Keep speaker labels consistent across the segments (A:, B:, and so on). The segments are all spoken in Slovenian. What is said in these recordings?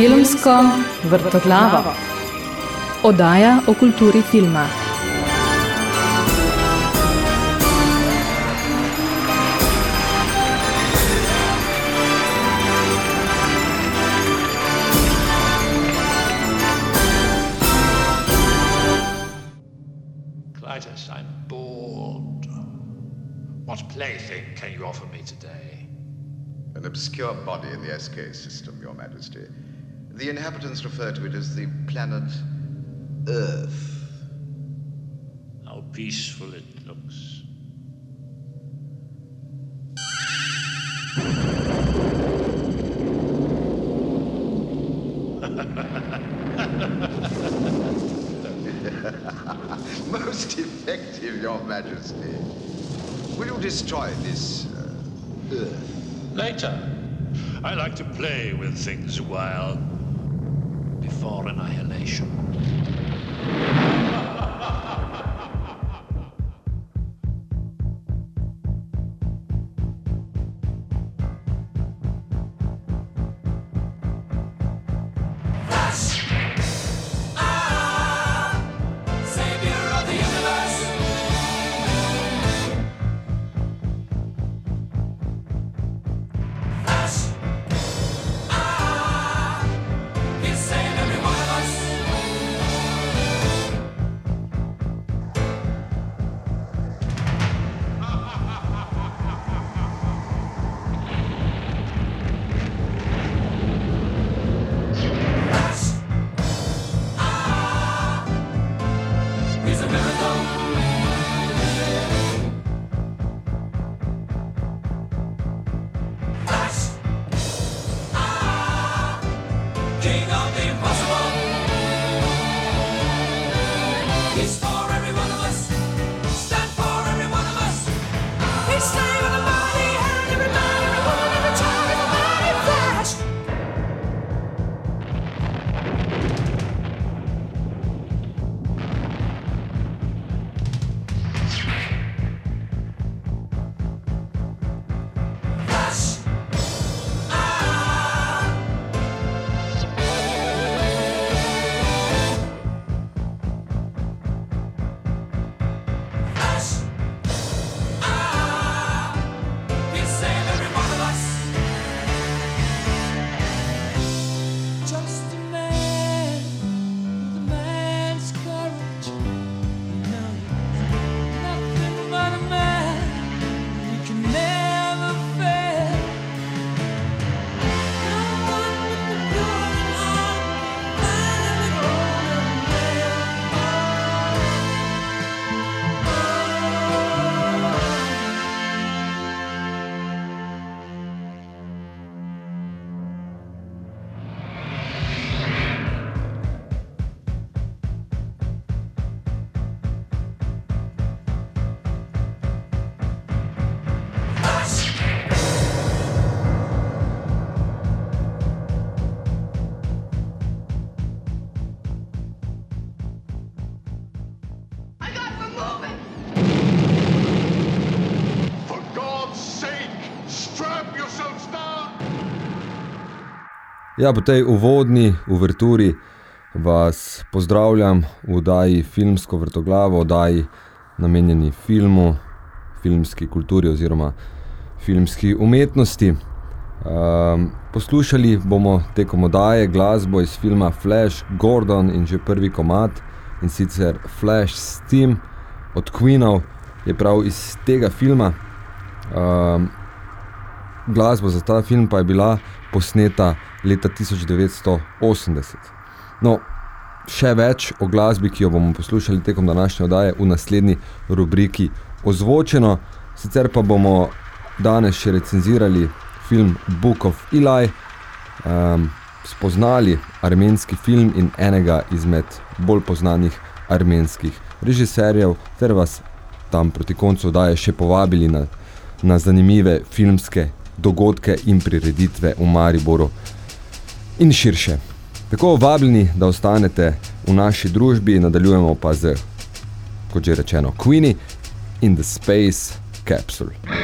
A: Filmsko vrtoglavo. Oddaja o kulturi filma.
B: Clytus, I'm bored. What plaything can you offer me today?
C: An obscure body in the SK system, Your Majesty. The inhabitants refer to it as the planet Earth.
B: How peaceful it looks.
C: Most effective, Your Majesty. Will you destroy this uh, Earth?
B: Later. I like to play with things a while
D: for
E: annihilation.
F: Ja, po tej uvodni uverturi vas pozdravljam v oddaji Filmsko vrtoglavo, oddaji namenjeni filmu, filmski kulturi oziroma filmski umetnosti. Um, poslušali bomo tekom oddaje glasbo iz filma Flash Gordon in že prvi komad in sicer Flash Steam od Queenov je prav iz tega filma. Um, glasba za ta film pa je bila posneta leta 1980. No, še več o glasbi, ki jo bomo poslušali tekom današnje oddaje v naslednji rubriki Ozvočeno, sicer pa bomo danes še recenzirali film Book of Eli, um, spoznali armenski film in enega izmed bolj poznanih armenskih režiserjev, ter vas tam proti koncu oddaje še povabili na, na zanimive filmske dogodke in prireditve v Mariboru in širše. Tako vabljeni, da ostanete v naši družbi, nadaljujemo pa z, kot že rečeno, Queenie in the Space Capsule.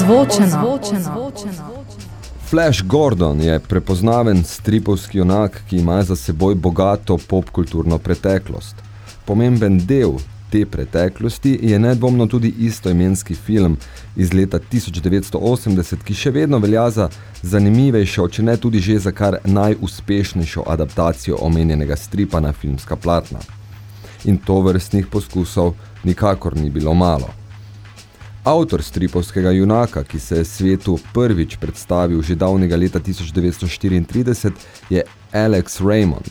A: Ozvočeno. Ozvočeno.
F: Flash Gordon je prepoznaven stripovski junak, ki ima za seboj bogato popkulturno preteklost. Pomemben del te preteklosti je nedvomno tudi istoimenski film iz leta 1980, ki še vedno velja za zanimivejšo, če ne tudi že za kar najuspešnejšo adaptacijo omenjenega stripa na filmska platna. In to vrstnih poskusov nikakor ni bilo malo. Avtor stripovskega junaka, ki se je svetu prvič predstavil že davnega leta 1934, je Alex Raymond.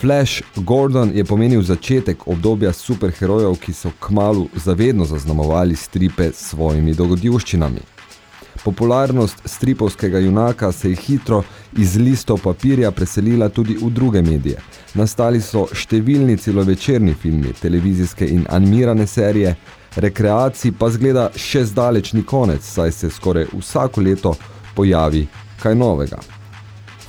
F: Flash Gordon je pomenil začetek obdobja superherojev, ki so kmalu zavedno zaznamovali stripe s svojimi dogodivščinami. Popularnost stripovskega junaka se je hitro iz listov papirja preselila tudi v druge medije. Nastali so številni celovečerni filmi, televizijske in animirane serije, rekreaciji pa zgleda še zdaleč ni konec, saj se skoraj vsako leto pojavi kaj novega.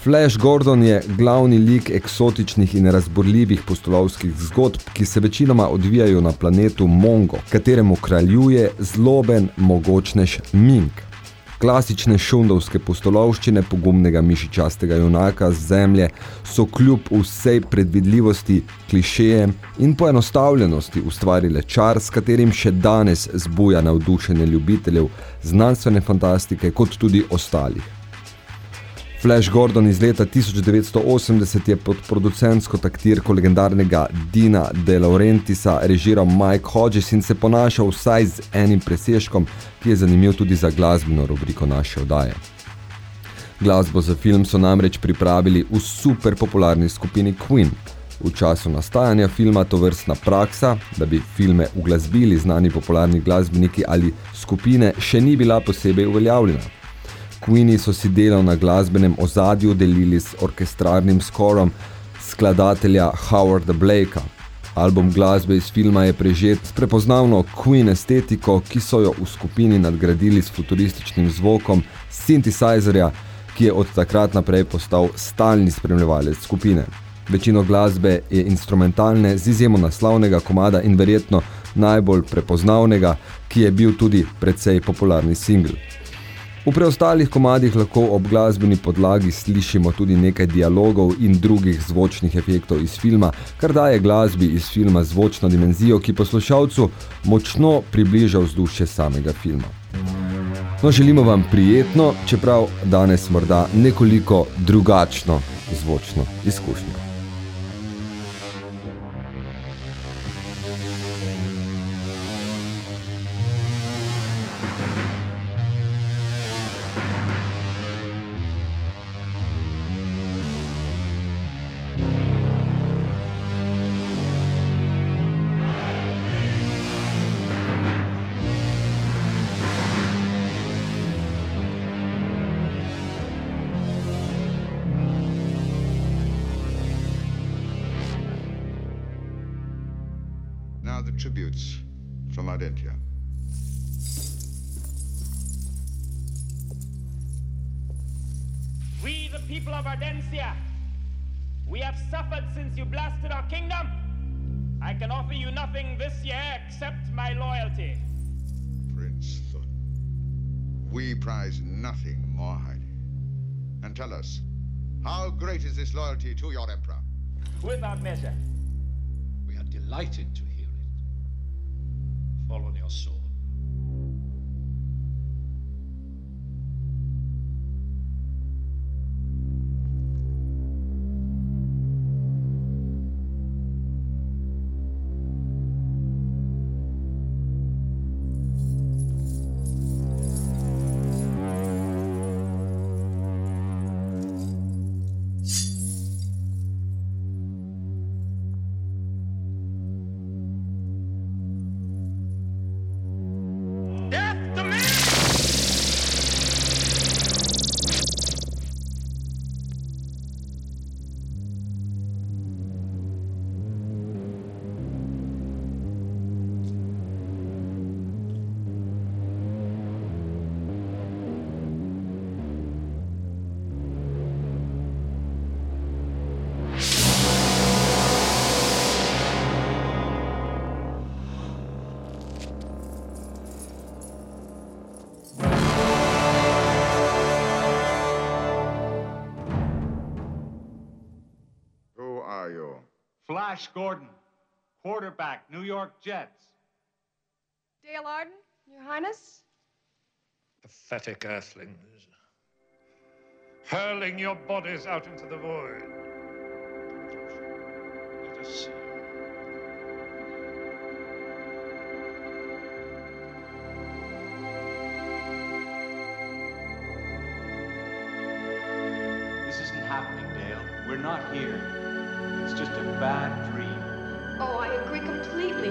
F: Flash Gordon je glavni lik eksotičnih in razborljivih postolovskih zgodb, ki se večinoma odvijajo na planetu Mongo, kateremu kraljuje zloben mogočnež Mink klasične šundovske postolovščine pogumnega mišičastega junaka z zemlje so kljub vsej predvidljivosti, klišejem in poenostavljenosti ustvarile čar, s katerim še danes zbuja navdušenje ljubiteljev znanstvene fantastike kot tudi ostalih. Flash Gordon iz leta 1980 je pod producentsko taktirko legendarnega Dina De Laurentisa režiral Mike Hodges in se ponašal vsaj z enim preseškom, ki je zanimiv tudi za glasbeno rubriko naše oddaje. Glasbo za film so namreč pripravili v super popularni skupini Queen. V času nastajanja filma to vrstna praksa, da bi filme uglasbili znani popularni glasbeniki ali skupine, še ni bila posebej uveljavljena. Queeni so si delo na glasbenem ozadju delili s orkestrarnim skorom skladatelja Howarda Blakea. Album glasbe iz filma je prežet s prepoznavno Queen estetiko, ki so jo v skupini nadgradili s futurističnim zvokom synthesizerja, ki je od takrat naprej postal stalni spremljevalec skupine. Večino glasbe je instrumentalne z izjemo naslavnega komada in verjetno najbolj prepoznavnega, ki je bil tudi precej popularni singl. V preostalih komadih lahko ob glasbeni podlagi slišimo tudi nekaj dialogov in drugih zvočnih efektov iz filma, kar daje glasbi iz filma zvočno dimenzijo, ki poslušalcu močno približa vzdušje samega filma. No, želimo vam prijetno, čeprav danes morda nekoliko drugačno zvočno izkušnjo.
G: Flash Gordon, quarterback, New York Jets.
H: Dale Arden, Your Highness?
B: Pathetic earthlings. Hurling your bodies out into the void. Let us see.
G: This isn't happening, Dale. We're not here. It's just a bad dream.
H: Oh, I agree completely.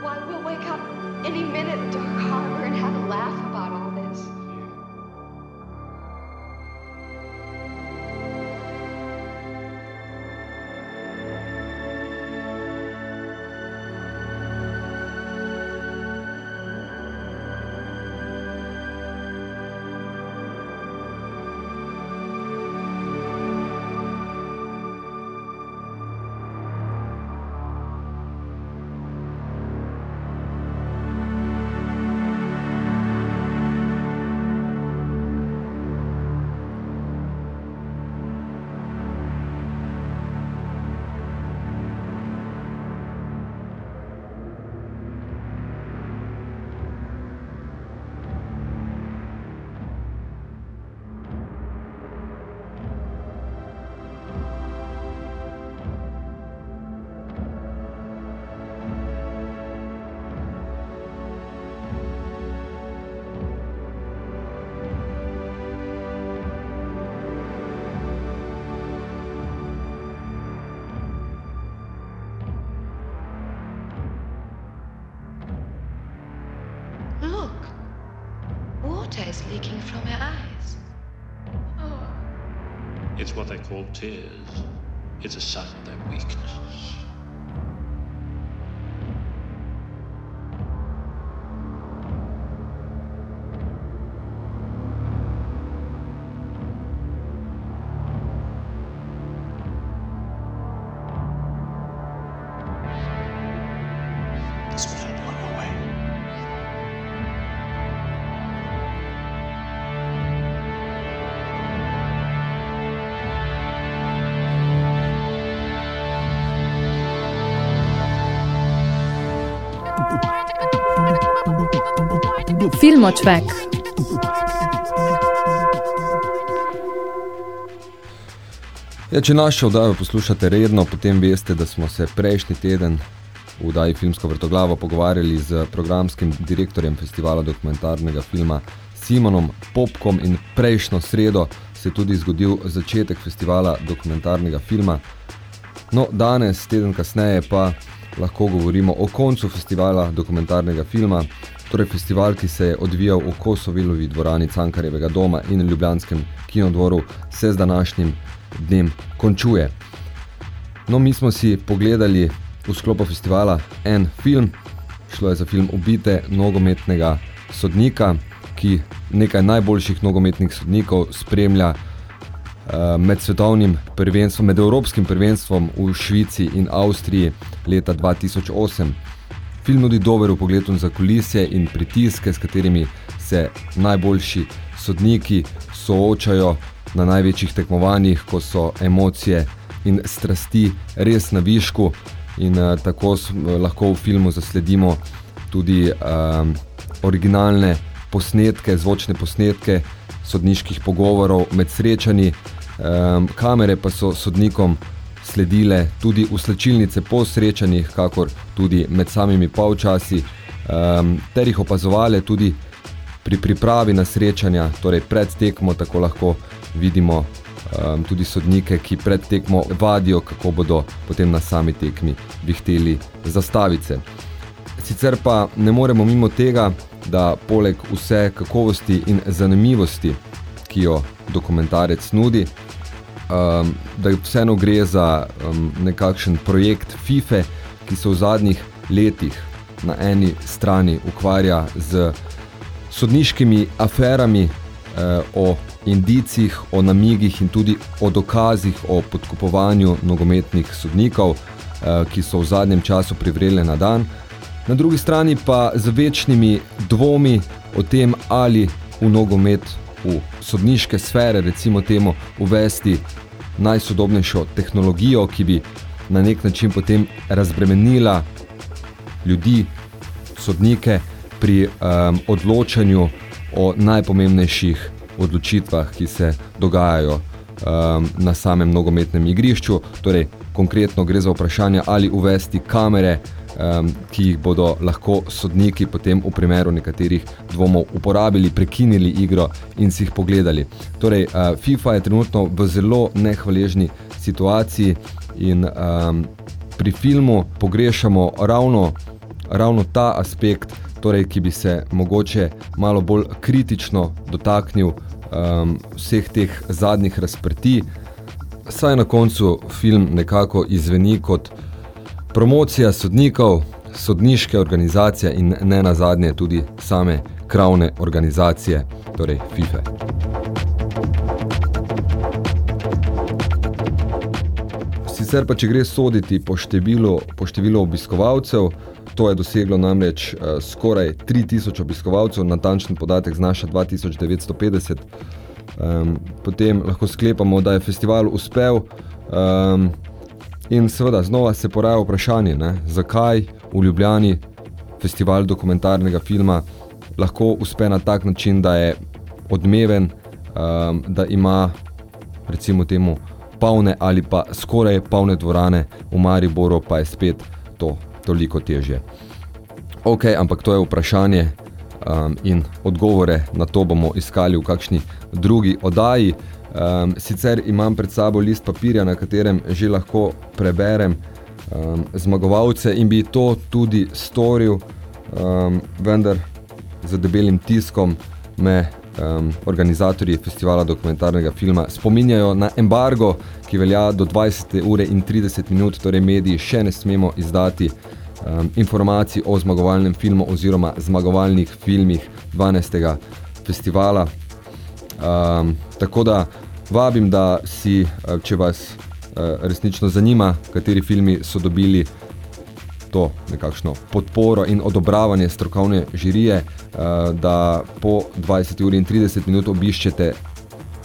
H: Why, we'll wake up any minute in Dark Harbor and have a laugh
I: water is leaking from her eyes.
H: Oh,
B: It's what they call tears. It's a sign of their weakness.
A: Filmočvek.
F: Ja, če našo oddajo poslušate redno, potem veste, da smo se prejšnji teden v oddaji Filmsko vrtoglavo pogovarjali z programskim direktorjem festivala dokumentarnega filma Simonom Popkom in prejšnjo sredo se je tudi zgodil začetek festivala dokumentarnega filma. No, danes, teden kasneje pa lahko govorimo o koncu festivala dokumentarnega filma, torej festival, ki se je odvijal v Kosovilovi dvorani Cankarjevega doma in Ljubljanskem kinodvoru, se z današnjim dnem končuje. No, mi smo si pogledali v sklopu festivala en film, šlo je za film Ubite nogometnega sodnika, ki nekaj najboljših nogometnih sodnikov spremlja uh, med svetovnim prvenstvom, med evropskim prvenstvom v Švici in Avstriji leta 2008. Film nudi dober v pogledu za kulisje in pritiske, s katerimi se najboljši sodniki soočajo na največjih tekmovanjih, ko so emocije in strasti res na višku in uh, tako s, lahko v filmu zasledimo tudi um, originalne posnetke, zvočne posnetke sodniških pogovorov med srečanji. Um, kamere pa so sodnikom sledile tudi v slečilnice po srečanjih, kakor tudi med samimi polčasi, um, ter jih opazovale tudi pri pripravi na srečanja, torej pred tekmo, tako lahko vidimo um, tudi sodnike, ki pred tekmo vadijo, kako bodo potem na sami tekmi vihteli zastavice. Sicer pa ne moremo mimo tega, da poleg vse kakovosti in zanimivosti, ki jo dokumentarec nudi, um, da vseeno gre za um, nekakšen projekt FIFA, ki se v zadnjih letih na eni strani ukvarja z sodniškimi aferami eh, o indicih, o namigih in tudi o dokazih o podkupovanju nogometnih sodnikov, eh, ki so v zadnjem času privrele na dan. Na drugi strani pa z večnimi dvomi o tem, ali v nogomet, v sodniške sfere, recimo temu, uvesti najsodobnejšo tehnologijo, ki bi na nek način potem razbremenila ljudi, sodnike pri um, odločanju o najpomembnejših odločitvah, ki se dogajajo um, na samem nogometnem igrišču. Torej, konkretno gre za vprašanje, ali uvesti kamere, um, ki jih bodo lahko sodniki potem v primeru nekaterih dvomov uporabili, prekinili igro in si jih pogledali. Torej, uh, FIFA je trenutno v zelo nehvaležni situaciji in um, pri filmu pogrešamo ravno, ravno ta aspekt, torej, ki bi se mogoče malo bolj kritično dotaknil um, vseh teh zadnjih razprtij, saj na koncu film nekako izveni kot promocija sodnikov, sodniške organizacije in ne nazadnje tudi same kravne organizacije, torej FIFA. Sicer pa, če gre soditi po številu, po številu obiskovalcev, to je doseglo namreč uh, skoraj 3000 obiskovalcev, natančen podatek znaša 2950. Um, potem lahko sklepamo, da je festival uspel um, in seveda znova se poraja vprašanje, ne, zakaj v Ljubljani festival dokumentarnega filma lahko uspe na tak način, da je odmeven, um, da ima recimo temu polne ali pa skoraj polne dvorane, v Mariboru pa je spet to toliko težje. Ok, ampak to je vprašanje um, in odgovore na to bomo iskali v kakšni drugi oddaji. Um, sicer imam pred sabo list papirja, na katerem že lahko preberem um, zmagovalce in bi to tudi storil, um, vendar za debelim tiskom me um, organizatorji festivala dokumentarnega filma spominjajo na embargo, ki velja do 20. ure in 30 minut, torej mediji še ne smemo izdati um, informacij o zmagovalnem filmu oziroma zmagovalnih filmih 12. festivala. Um, tako da vabim, da si, če vas uh, resnično zanima, kateri filmi so dobili to nekakšno podporo in odobravanje strokovne žirije, uh, da po 20 uri in 30 minut obiščete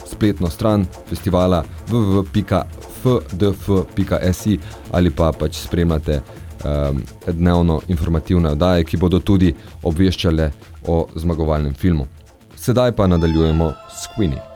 F: spletno stran festivala www.fdf.si ali pa pač spremljate um, dnevno informativne oddaje, ki bodo tudi obveščale o zmagovalnem filmu. Sedaj pa nadaljujemo s Queenie.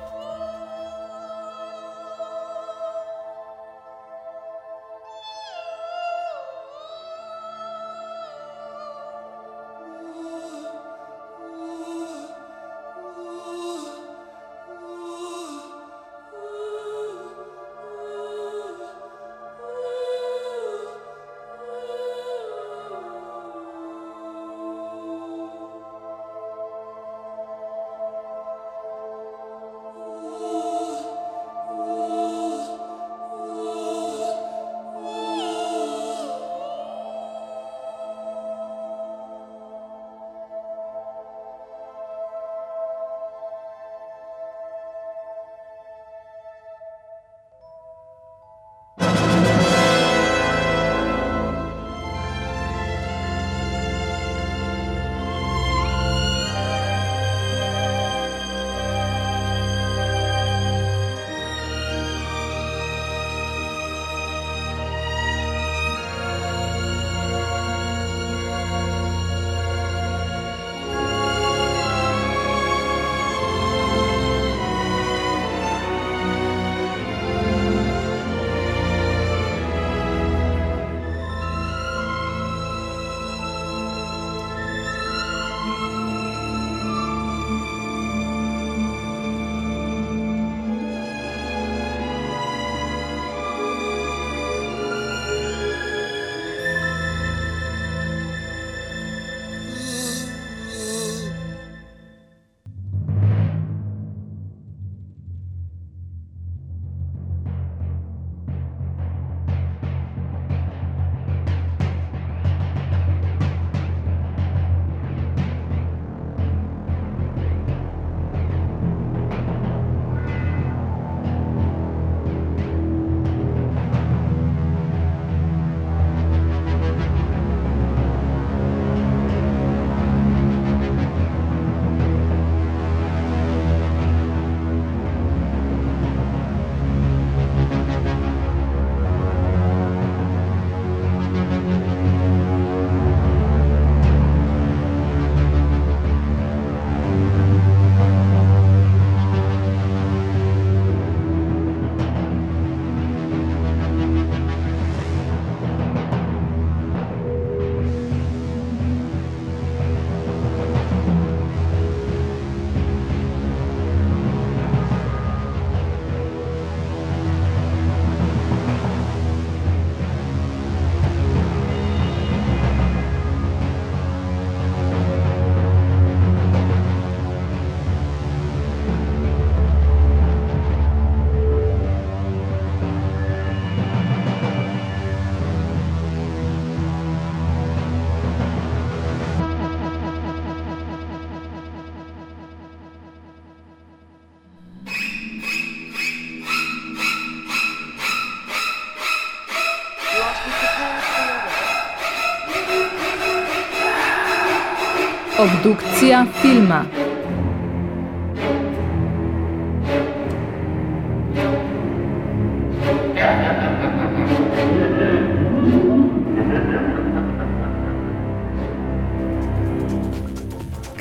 A: Obdukcija filma.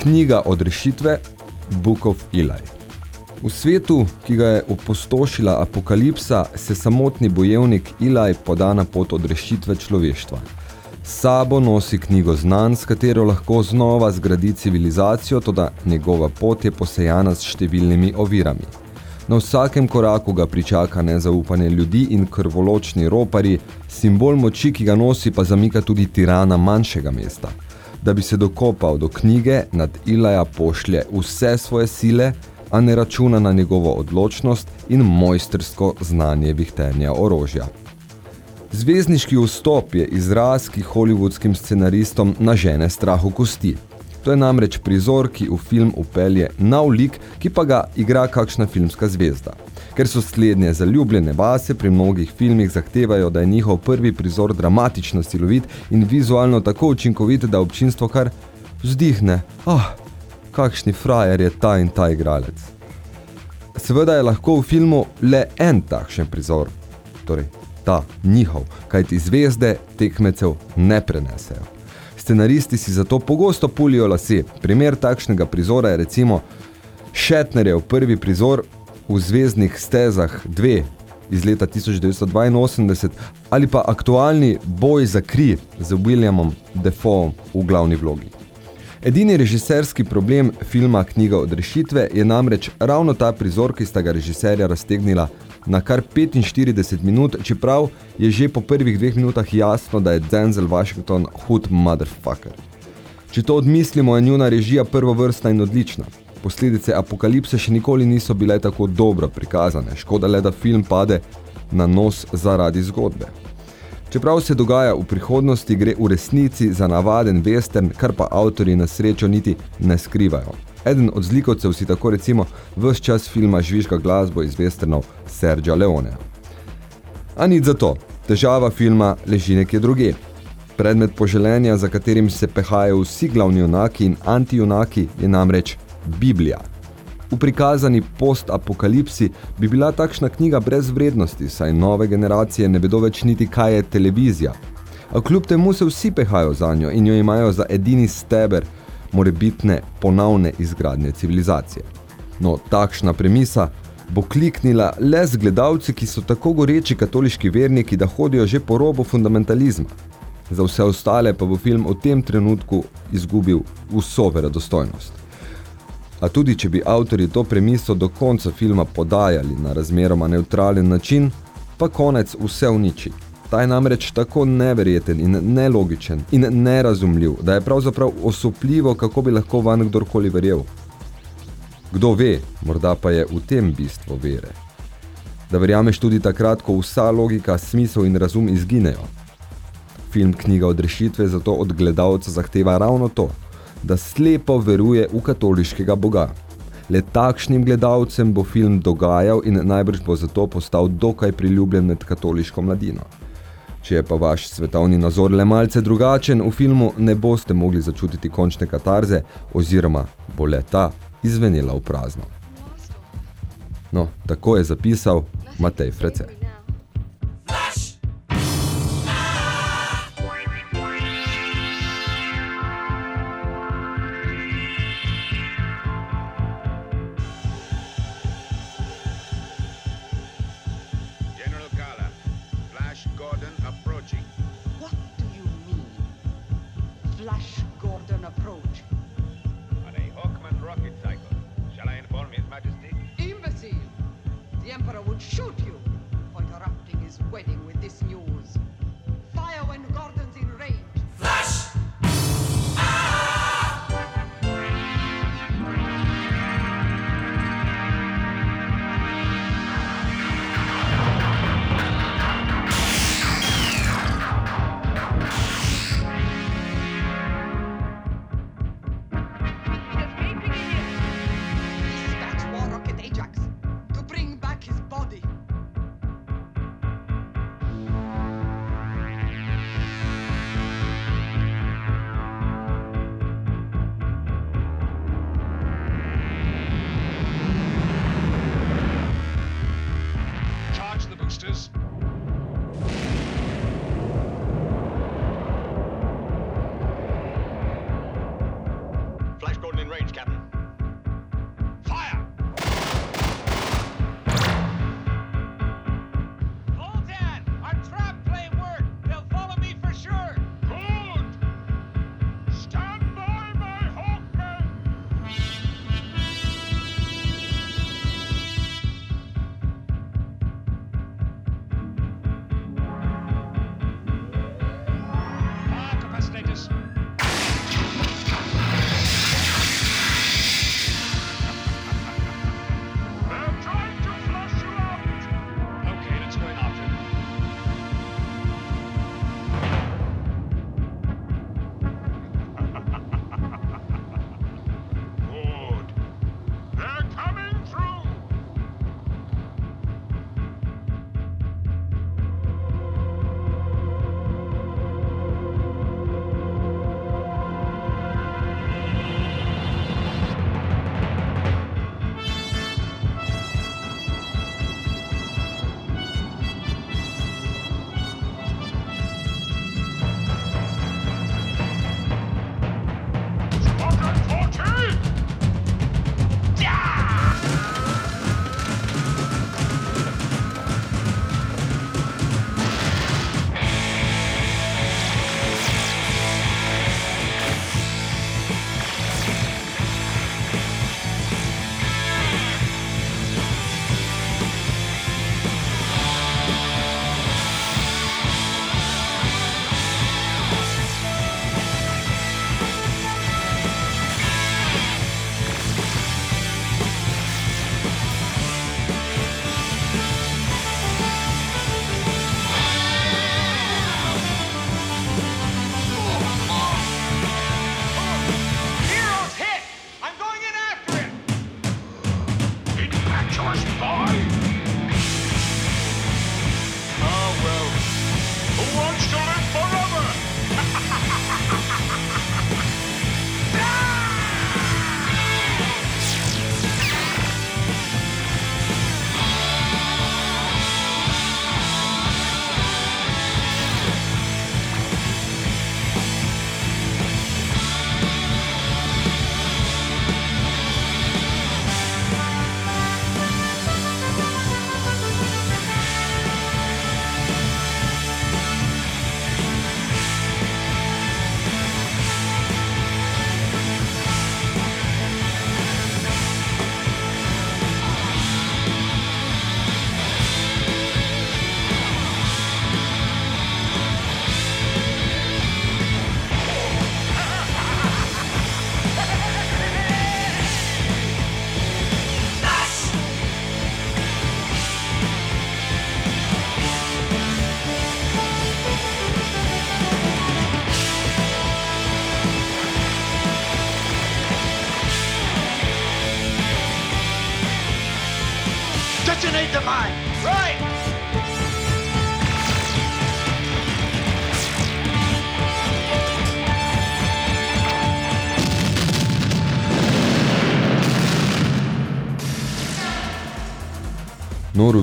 F: Knjiga odrešitve Book of Eli. V svetu, ki ga je opustošila apokalipsa, se samotni bojevnik Eli poda na pot odrešitve človeštva. Sabo nosi knjigo znanj, s katero lahko znova zgradi civilizacijo, toda njegova pot je posejana s številnimi ovirami. Na vsakem koraku ga pričaka nezaupanje ljudi in krvoločni ropari, simbol moči, ki ga nosi, pa zamika tudi tirana manjšega mesta. Da bi se dokopal do knjige, nad Ilaja pošlje vse svoje sile, a ne računa na njegovo odločnost in mojstrsko znanje vihtenja orožja. Zvezdniški vstop je izraz, ki hollywoodskim scenaristom nažene strahu kosti. To je namreč prizor, ki v film upelje nov lik, ki pa ga igra kakšna filmska zvezda. Ker so slednje zaljubljene vase, pri mnogih filmih zahtevajo, da je njihov prvi prizor dramatično silovit in vizualno tako učinkovit, da občinstvo kar vzdihne. Ah, oh, kakšni frajer je ta in ta igralec. Seveda je lahko v filmu le en takšen prizor, torej ta njihov, kajti zvezde tekmecev ne prenesejo. Scenaristi si zato pogosto pulijo lase. Primer takšnega prizora je recimo Shatnerjev prvi prizor v Zvezdnih stezah 2 iz leta 1982 ali pa aktualni Boj za kri z Williamom Defoe v glavni vlogi. Edini režiserski problem filma Knjiga od rešitve je namreč ravno ta prizor, ki sta ga režiserja raztegnila na kar 45 minut, čeprav je že po prvih dveh minutah jasno, da je Denzel Washington hud motherfucker. Če to odmislimo, je njuna režija prvovrstna in odlična. Posledice apokalipse še nikoli niso bile tako dobro prikazane, škoda le, da film pade na nos zaradi zgodbe. Čeprav se dogaja v prihodnosti, gre v resnici za navaden western, kar pa avtori na srečo niti ne skrivajo. Eden od zlikovcev si tako recimo ves čas filma žvižga glasbo iz westernov Sergio Leone. A nič za to, težava filma leži nekje druge. Predmet poželenja, za katerim se pehajo vsi glavni junaki in antijunaki, je namreč Biblija. V prikazani post-apokalipsi bi bila takšna knjiga brez vrednosti, saj nove generacije ne vedo več niti, kaj je televizija. A kljub temu se vsi pehajo za njo in jo imajo za edini steber morebitne ponavne izgradnje civilizacije. No, takšna premisa bo kliknila le z gledalci, ki so tako goreči katoliški verniki, da hodijo že po robu fundamentalizma. Za vse ostale pa bo film v tem trenutku izgubil vso verodostojnost. A tudi, če bi avtori to premiso do konca filma podajali na razmeroma neutralen način, pa konec vse uniči. Ta je namreč tako neverjeten in nelogičen in nerazumljiv, da je pravzaprav osupljivo, kako bi lahko van kdorkoli verjel. Kdo ve, morda pa je v tem bistvo vere. Da verjameš tudi takrat, ko vsa logika, smisel in razum izginejo. Film Knjiga od rešitve zato od gledalca zahteva ravno to – da slepo veruje v katoliškega boga. Le takšnim gledalcem bo film dogajal in najbrž bo zato postal dokaj priljubljen med katoliško mladino. Če je pa vaš svetovni nazor le malce drugačen, v filmu ne boste mogli začutiti končne katarze oziroma bo le ta izvenela v prazno. No, tako je zapisal Matej Frece.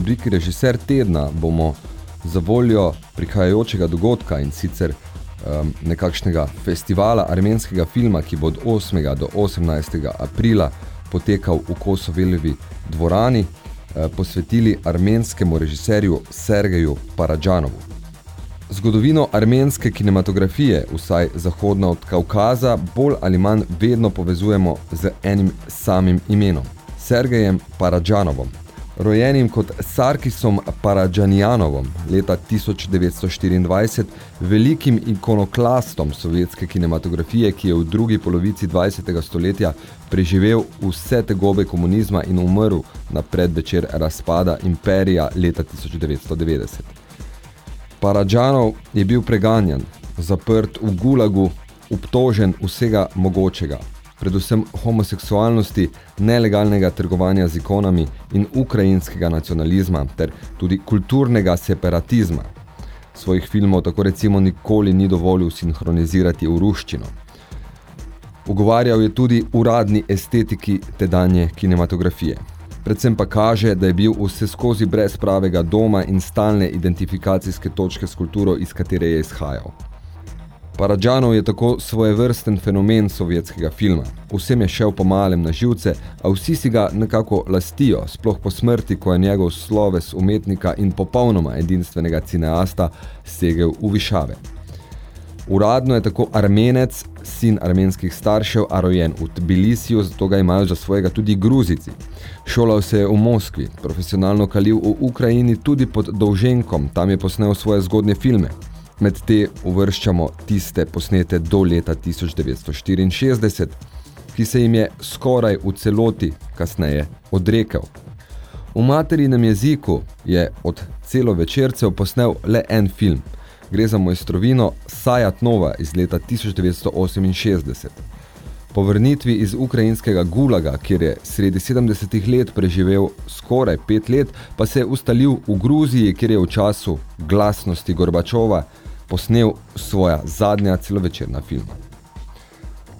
F: Rubriki Režiser tedna bomo za voljo prihajajočega dogodka in sicer um, nekakšnega festivala armenskega filma, ki bo od 8. do 18. aprila potekal v Kosoveljevi dvorani, eh, posvetili armenskemu režiserju Sergeju Paradžanovu. Zgodovino armenske kinematografije, vsaj zahodno od Kaukaza, bolj ali manj vedno povezujemo z enim samim imenom, Sergejem Paradžanovom. Rojenim kot Sarkisom Paradžanjanovom leta 1924, velikim ikonoklastom sovjetske kinematografije, ki je v drugi polovici 20. stoletja preživel vse tegobe komunizma in umrl na predvečer razpada imperija leta 1990. Paradžanov je bil preganjan, zaprt v gulagu, obtožen vsega mogočega, predvsem homoseksualnosti, nelegalnega trgovanja z ikonami in ukrajinskega nacionalizma ter tudi kulturnega separatizma. Svojih filmov tako recimo nikoli ni dovolil sinhronizirati v ruščino. Ugovarjal je tudi uradni estetiki tedanje kinematografije. Predvsem pa kaže, da je bil vse skozi brez pravega doma in stalne identifikacijske točke s kulturo, iz katere je izhajal. Paradžanov je tako svojevrsten fenomen sovjetskega filma. Vsem je šel po malem na živce, a vsi si ga nekako lastijo, sploh po smrti, ko je njegov sloves umetnika in popolnoma edinstvenega cineasta segel v višave. Uradno je tako armenec, sin armenskih staršev, a rojen v Tbilisiju, zato ga imajo za svojega tudi gruzici. Šolal se je v Moskvi, profesionalno kalil v Ukrajini tudi pod Dolženkom, tam je posnel svoje zgodnje filme. Med te uvrščamo tiste posnete do leta 1964, ki se jim je skoraj v celoti kasneje odrekel. V materinem jeziku je od celovečercev posnel le en film. Gre za mojstrovino Sajat Nova iz leta 1968. Po vrnitvi iz ukrajinskega Gulaga, kjer je sredi 70 let preživel skoraj pet let, pa se je ustalil v Gruziji, kjer je v času glasnosti Gorbačova posnel svoja zadnja celovečerna filma.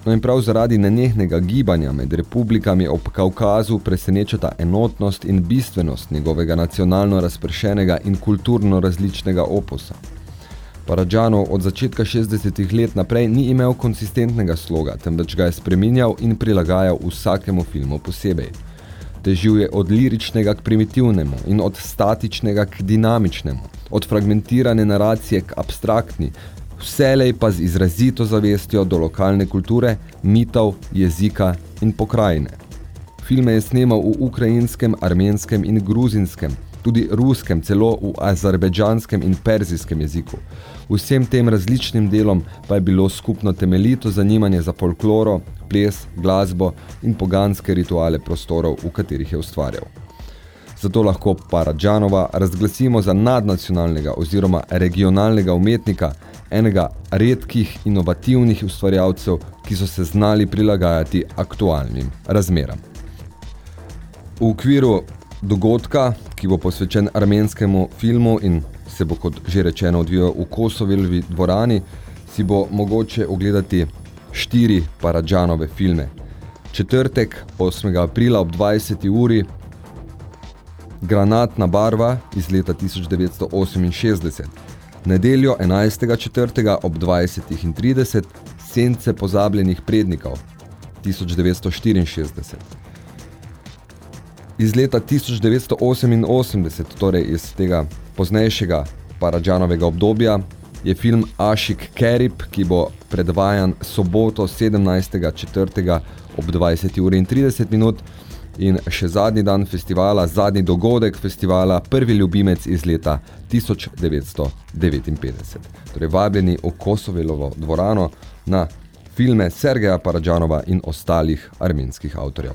F: No in prav zaradi nenehnega gibanja med republikami ob Kaukazu presenečata enotnost in bistvenost njegovega nacionalno razpršenega in kulturno različnega oposa. Paradžanov od začetka 60 let naprej ni imel konsistentnega sloga, temveč ga je spreminjal in prilagajal vsakemu filmu posebej. Težil je od liričnega k primitivnemu in od statičnega k dinamičnemu, od fragmentirane naracije k abstraktni, vselej pa z izrazito zavestjo do lokalne kulture, mitov, jezika in pokrajine. Filme je snemal v ukrajinskem, armenskem in gruzinskem, tudi ruskem, celo v azerbejdžanskem in perzijskem jeziku. Vsem tem različnim delom pa je bilo skupno temeljito zanimanje za folkloro, ples, glasbo in poganske rituale prostorov, v katerih je ustvarjal. Zato lahko Paradžanova razglasimo za nadnacionalnega oziroma regionalnega umetnika, enega redkih inovativnih ustvarjalcev, ki so se znali prilagajati aktualnim razmeram. V okviru dogodka, ki bo posvečen armenskemu filmu in se bo, kot že rečeno, odvijal v Kosovelvi dvorani, si bo mogoče ogledati štiri Paradžanove filme. Četrtek, 8. aprila ob 20. uri, Granatna barva iz leta 1968. Nedeljo 11. četrtega ob 20.30 Sence pozabljenih prednikov 1964. Iz leta 1988, torej iz tega poznejšega Paradžanovega obdobja, je film Ašik Kerib, ki bo predvajan soboto 17. četrtega ob 20. uri in 30 minut in še zadnji dan festivala, zadnji dogodek festivala, prvi ljubimec iz leta 1959. Torej vabljeni v Kosovelovo dvorano na filme Sergeja Paradžanova in ostalih armenskih avtorjev.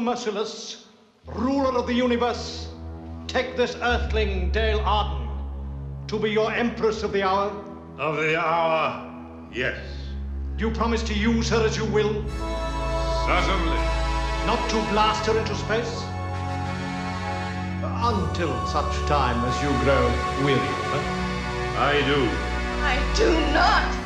J: Merciless, ruler of the universe, take this earthling, Dale Arden, to be your empress of the hour?
E: Of the hour, yes.
J: Do you promise to use her as you will,
E: Certainly.
J: not to blast her into space? Until such time as you grow weary of her.
E: I do.
H: I do not.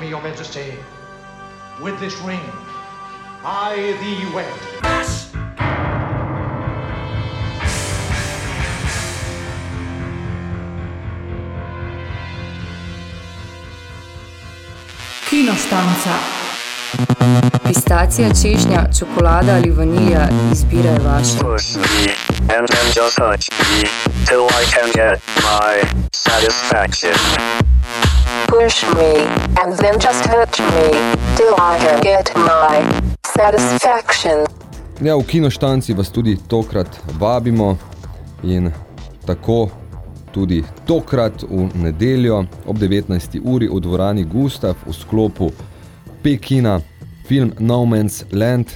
J: Me, your majesty. With this ring, I thee wed.
A: Kinoštanca.
K: Pistacija, češnja, čokolada ali vanilja, izbira je vaša.
L: Push me, and then just touch me, till I can get my satisfaction.
M: Push me, and then just touch me, till I can get my satisfaction.
F: Ja, v kinoštanci vas tudi tokrat vabimo in tako tudi tokrat v nedeljo ob 19. uri v dvorani Gustav v sklopu Pekina film No Man's Land,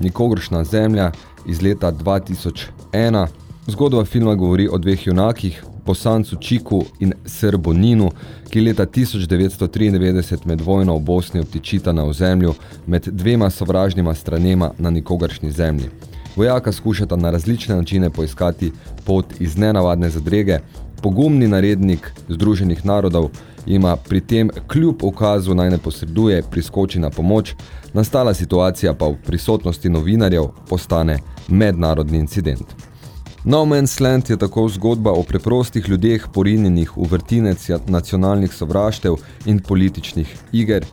F: Nikogršna zemlja iz leta 2001. Zgodba filma govori o dveh junakih, Bosancu Čiku in Srbu Ninu, ki leta 1993 med vojno v Bosni obtičita na ozemlju med dvema sovražnima stranema na nikogaršni zemlji. Vojaka skušata na različne načine poiskati pot iz nenavadne zadrege, pogumni narednik Združenih narodov ima pri tem kljub ukazu naj ne posreduje priskoči na pomoč, nastala situacija pa v prisotnosti novinarjev postane mednarodni incident. No Man's Land je tako zgodba o preprostih ljudeh porinjenih v vrtinec nacionalnih sovraštev in političnih iger,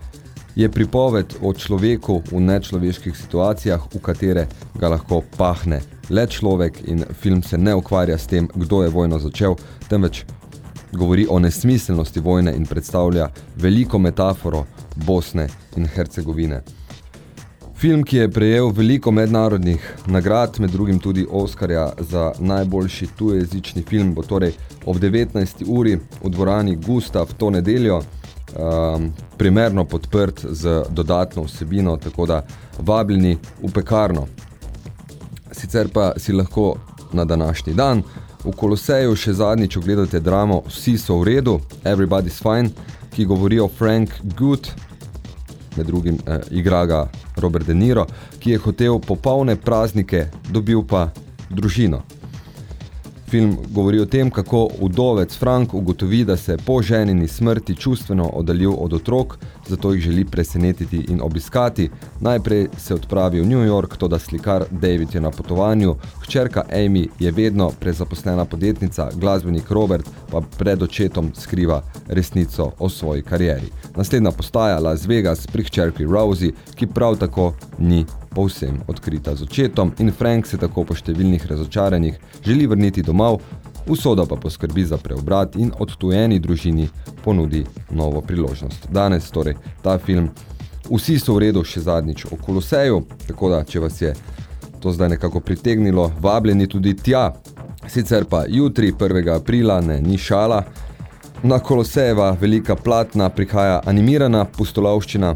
F: je pripoved o človeku v nečloveških situacijah, v katere ga lahko pahne le človek in film se ne ukvarja s tem, kdo je vojno začel, temveč govori o nesmiselnosti vojne in predstavlja veliko metaforo Bosne in Hercegovine. Film, ki je prejel veliko mednarodnih nagrad, med drugim tudi Oskarja za najboljši tujezični film, bo torej ob 19. uri v dvorani Gustav to nedeljo um, primerno podprt z dodatno vsebino, tako da vabljeni v pekarno. Sicer pa si lahko na današnji dan v Koloseju še zadnjič ogledate dramo Vsi so v redu, Everybody's fine, ki govori o Frank Good, med drugim eh, igra ga Robert De Niro, ki je hotel popolne praznike, dobil pa družino. Film govori o tem, kako udovec Frank ugotovi, da se po ženini smrti čustveno oddaljil od otrok, zato jih želi presenetiti in obiskati. Najprej se odpravi v New York, to da slikar David je na potovanju, hčerka Amy je vedno prezaposlena podjetnica, glasbenik Robert pa pred očetom skriva resnico o svoji karieri. Naslednja postaja Las Vegas pri hčerki Rousey, ki prav tako ni povsem odkrita z očetom in Frank se tako po številnih razočaranjih želi vrniti domov, usoda pa poskrbi za preobrat in odtujeni družini ponudi novo priložnost. Danes torej ta film Vsi so v redu še zadnjič o Koloseju, tako da, če vas je to zdaj nekako pritegnilo, vabljeni tudi tja. Sicer pa jutri, 1. aprila, ne, ni šala, na Kolosejeva velika platna prihaja animirana pustolovščina,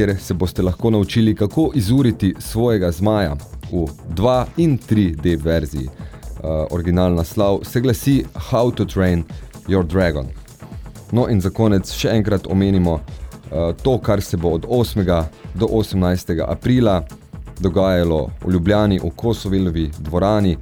F: kjer se boste lahko naučili, kako izuriti svojega zmaja v 2 in 3D verziji. Uh, original naslov se glasi How to Train Your Dragon. No in za konec še enkrat omenimo uh, to, kar se bo od 8. do 18. aprila dogajalo v Ljubljani v Kosovilovi dvorani.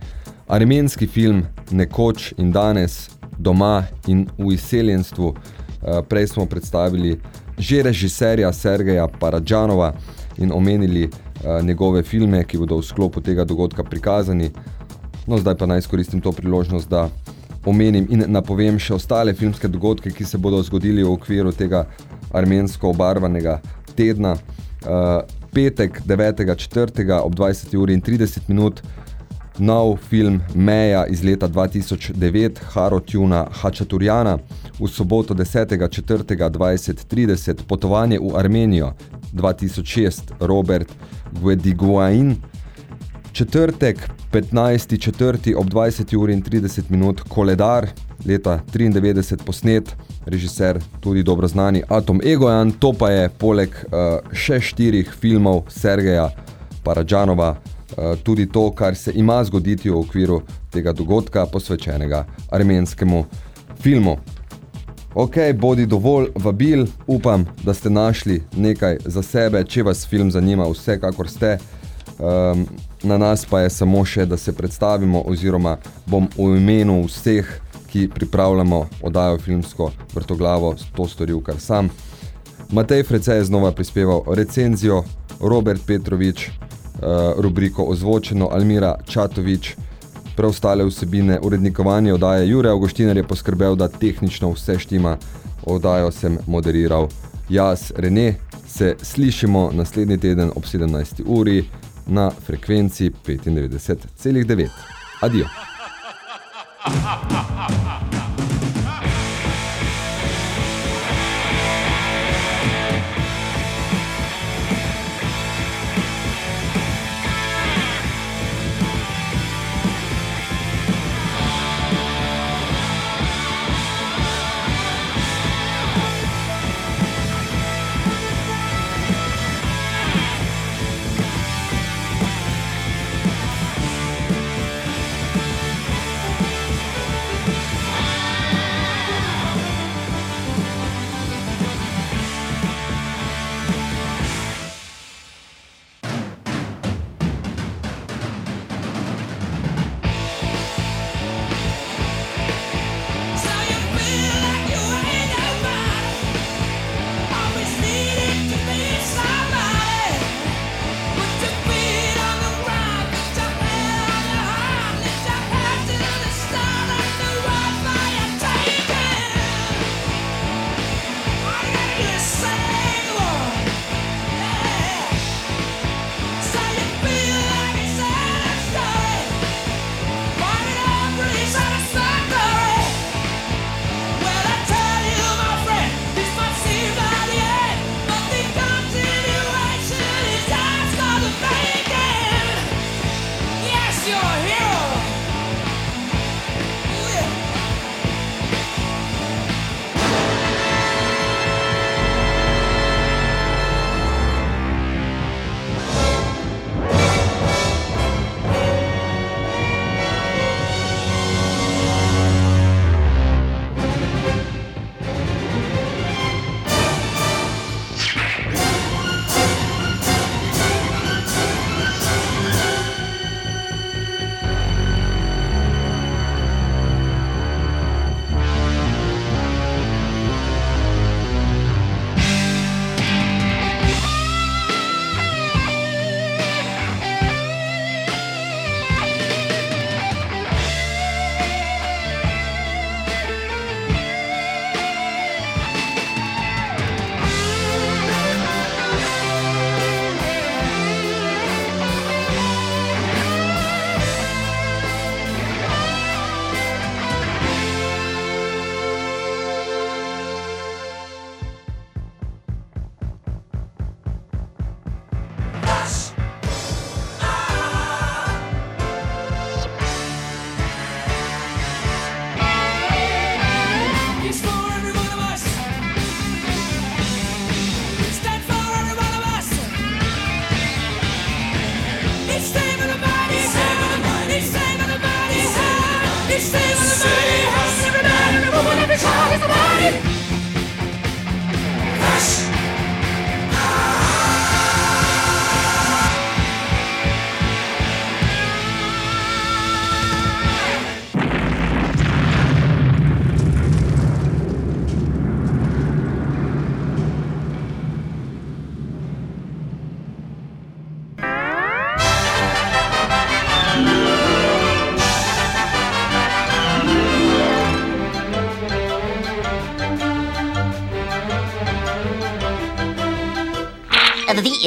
F: Armenski film Nekoč in danes doma in v izseljenstvu. Uh, prej smo predstavili že režiserja Sergeja Paradžanova in omenili uh, njegove filme, ki bodo v sklopu tega dogodka prikazani. No, zdaj pa naj izkoristim to priložnost, da omenim in napovem še ostale filmske dogodke, ki se bodo zgodili v okviru tega armensko obarvanega tedna. Uh, petek 9.4. ob 20. uri in 30 minut nov film Meja iz leta 2009 Haro Tjuna Hačaturjana, v soboto 10.4.2030 Potovanje v Armenijo 2006 Robert Guediguain, četrtek 15.4. ob 20. uri in 30 minut Koledar, leta 93 posnet, režiser tudi dobro znani Atom Egojan, to pa je poleg uh, še štirih filmov Sergeja Paradžanova, tudi to, kar se ima zgoditi v okviru tega dogodka posvečenega armenskemu filmu. Ok, bodi dovolj vabil, upam, da ste našli nekaj za sebe, če vas film zanima, vse kakor ste. Um, na nas pa je samo še, da se predstavimo oziroma bom v imenu vseh, ki pripravljamo odajo filmsko vrtoglavo, to storil kar sam. Matej Frece je znova prispeval recenzijo, Robert Petrovič, rubriko Ozvočeno, Almira Čatovič, preostale vsebine, urednikovanje odaje Jure Augustinar je poskrbel, da tehnično vse štima. Odajo sem moderiral jaz, Rene. Se slišimo naslednji teden ob 17. uri na frekvenci 95,9. Adijo.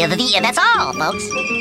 N: the, that's all, folks.